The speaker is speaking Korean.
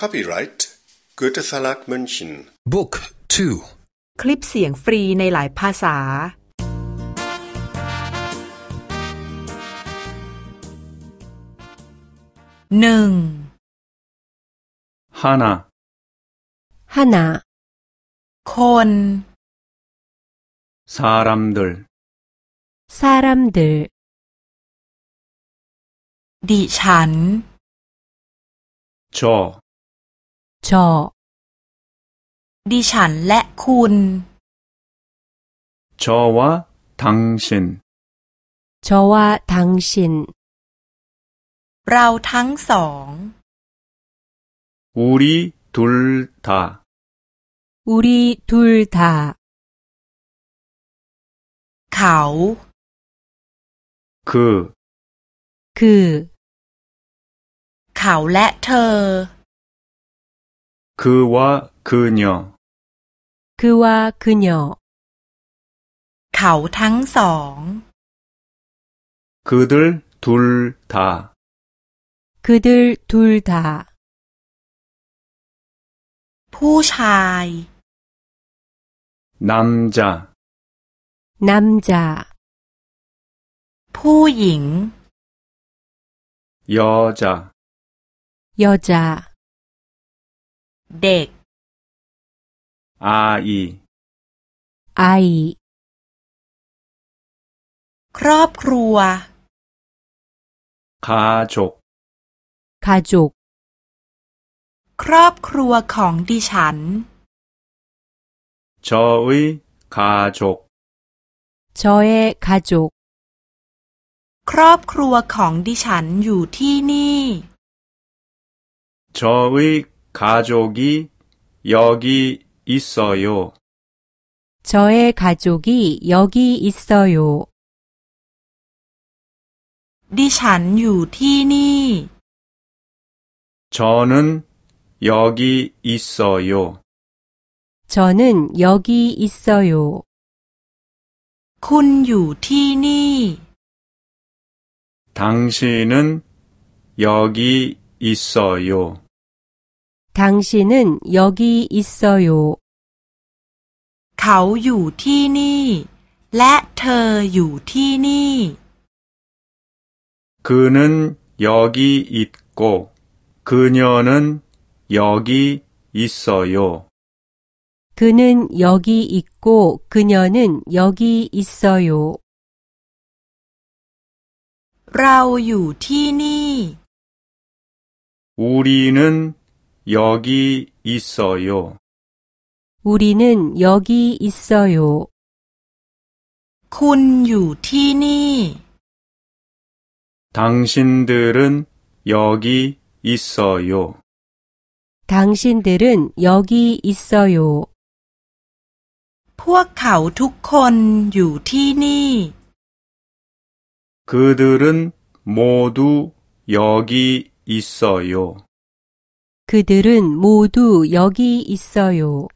Copyright Goethe Verlag München Book 2 คลิปเสียงฟรีในหลายภาษา หนึ่ง 하나, 하나 คน 사람들, 사람들 ดิฉัน 저, จอดิฉันและคุณ 저와 당신, 저와 당신 เราทั้งสอง 우리 둘 다, 우리 둘 다. เขา 그, 그 เขาและเธอ 그와 그녀, 그와 그녀 เขาทั้งสอง 그들 둘 다, 그들 둘 다. ผู้ชาย 남자, 남자 ผู้หญิง 여자, 여자 เด็ก 아이, 아이 ครอบครัว 가족, 가족 ครอบครัวของดิฉัน 저의 가족, 저의 가족 ครอบครัวของดิฉันอยู่ที่นี่ 저의 가족이 여기 있어요. 저의 가족이 여기 있어요. ดิฉันอยู่ที่นี่ 저는 여기 있어요. 저는 여기 있어요. คุณอยู่ที่นี่ 당신은 여기 있어요. 당신은 여기 있어요. เขาอยู่ที่นี่ และเธออยู่ที่นี่ 그는 여기 있고 그녀는 여기 있어요. 그는 여기 있고 그녀는 여기 있어요. เราอยู่ที่นี่ 우리는 여기 있어요. 우리는 여기 있어요. คุณอยู่ที่นี่ 당신들은 여기 있어요. 당신들은 여기 있어요. พวกเขาทุกคนอยู่ที่นี่ 그들은 모두 여기 있어요. 그들은 모두 여기 있어요.